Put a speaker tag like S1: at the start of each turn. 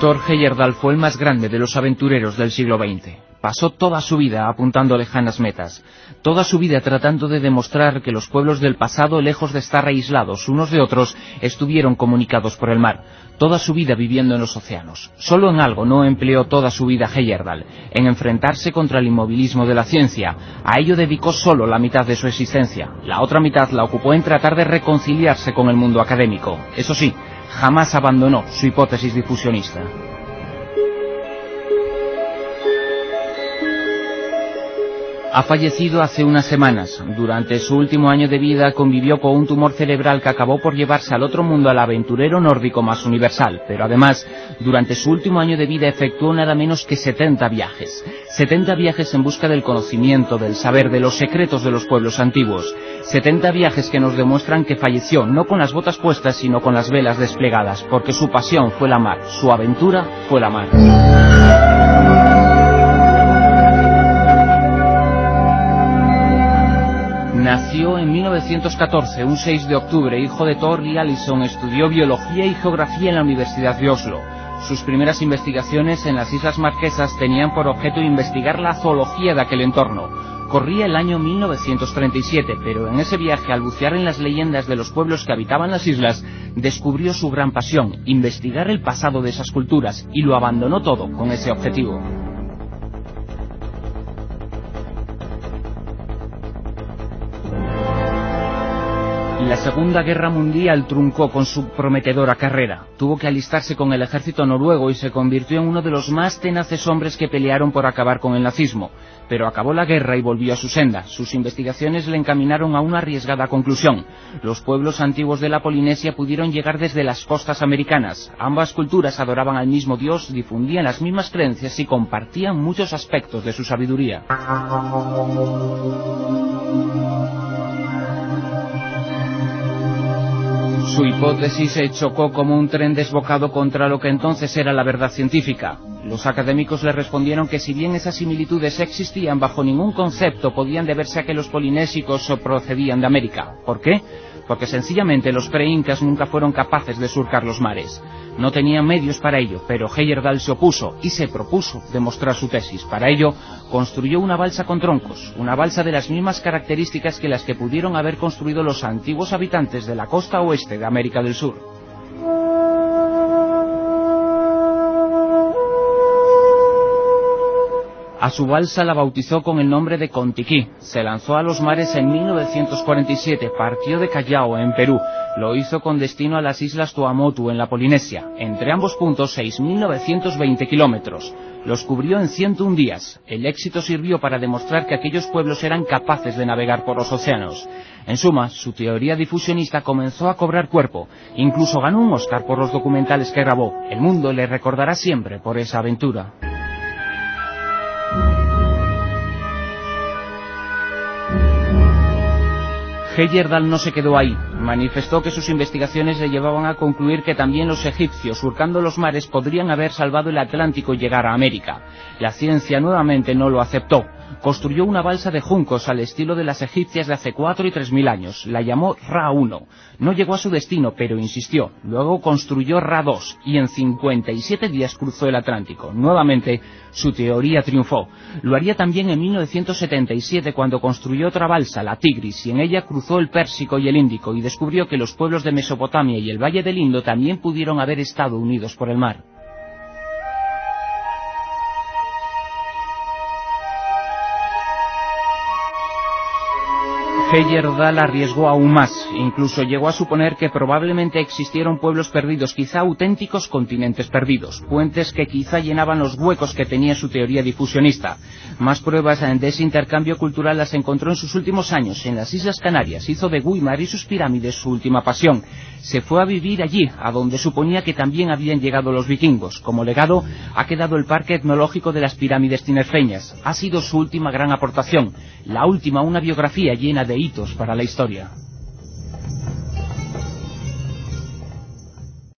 S1: Thor Heyerdahl fue el más grande de los aventureros del siglo XX. Pasó toda su vida apuntando lejanas metas, toda su vida tratando de demostrar que los pueblos del pasado, lejos de estar aislados unos de otros, estuvieron comunicados por el mar, toda su vida viviendo en los océanos. Solo en algo no empleó toda su vida Heyerdahl, en enfrentarse contra el inmovilismo de la ciencia. A ello dedicó solo la mitad de su existencia. La otra mitad la ocupó en tratar de reconciliarse con el mundo académico. Eso sí, jamás abandonó su hipótesis difusionista. Ha fallecido hace unas semanas. Durante su último año de vida convivió con un tumor cerebral que acabó por llevarse al otro mundo al aventurero nórdico más universal, pero además, durante su último año de vida efectuó nada menos que 70 viajes. 70 viajes en busca del conocimiento, del saber, de los secretos de los pueblos antiguos. 70 viajes que nos demuestran que falleció no con las botas puestas, sino con las velas desplegadas, porque su pasión fue la mar, su aventura fue la mar. Nació en 1914, un 6 de octubre, hijo de Thor y Allison, estudió biología y geografía en la Universidad de Oslo. Sus primeras investigaciones en las Islas Marquesas tenían por objeto investigar la zoología de aquel entorno. Corría el año 1937, pero en ese viaje, al bucear en las leyendas de los pueblos que habitaban las islas, descubrió su gran pasión, investigar el pasado de esas culturas, y lo abandonó todo con ese objetivo. La Segunda Guerra Mundial truncó con su prometedora carrera. Tuvo que alistarse con el ejército noruego y se convirtió en uno de los más tenaces hombres que pelearon por acabar con el nazismo. Pero acabó la guerra y volvió a su senda. Sus investigaciones le encaminaron a una arriesgada conclusión. Los pueblos antiguos de la Polinesia pudieron llegar desde las costas americanas. Ambas culturas adoraban al mismo Dios, difundían las mismas creencias y compartían muchos aspectos de su sabiduría. Su hipótesis se chocó como un tren desbocado contra lo que entonces era la verdad científica. Los académicos le respondieron que si bien esas similitudes existían, bajo ningún concepto podían deberse a que los polinésicos procedían de América. ¿Por qué? Porque sencillamente los pre-incas nunca fueron capaces de surcar los mares. No tenían medios para ello, pero Heyerdahl se opuso y se propuso demostrar su tesis. Para ello, construyó una balsa con troncos, una balsa de las mismas características que las que pudieron haber construido los antiguos habitantes de la costa oeste de América del Sur. A su balsa la bautizó con el nombre de Contiquí. Se lanzó a los mares en 1947, partió de Callao, en Perú. Lo hizo con destino a las islas Tuamotu, en la Polinesia. Entre ambos puntos, 6.920 kilómetros. Los cubrió en 101 días. El éxito sirvió para demostrar que aquellos pueblos eran capaces de navegar por los océanos. En suma, su teoría difusionista comenzó a cobrar cuerpo. Incluso ganó un Oscar por los documentales que grabó. El mundo le recordará siempre por esa aventura. Heyerdahl no se quedó ahí. Manifestó que sus investigaciones le llevaban a concluir que también los egipcios, surcando los mares, podrían haber salvado el Atlántico y llegar a América. La ciencia nuevamente no lo aceptó. Construyó una balsa de juncos al estilo de las egipcias de hace cuatro y tres mil años. La llamó Ra-1. No llegó a su destino, pero insistió. Luego construyó Ra-2 y en 57 días cruzó el Atlántico. Nuevamente, su teoría triunfó. Lo haría también en 1977 cuando construyó otra balsa, la Tigris, y en ella cruzó el Pérsico y el Índico y descubrió que los pueblos de Mesopotamia y el Valle del Indo también pudieron haber estado unidos por el mar. Heyerdahl arriesgó aún más, incluso llegó a suponer que probablemente existieron pueblos perdidos, quizá auténticos continentes perdidos, puentes que quizá llenaban los huecos que tenía su teoría difusionista. Más pruebas de ese intercambio cultural las encontró en sus últimos años en las Islas Canarias, hizo de Guimar y sus pirámides su última pasión. Se fue a vivir allí, a donde suponía que también habían llegado los vikingos. Como legado ha quedado el Parque Etnológico de las Pirámides Tinerfeñas. Ha sido su última gran aportación, la última una biografía llena de hitos para la historia.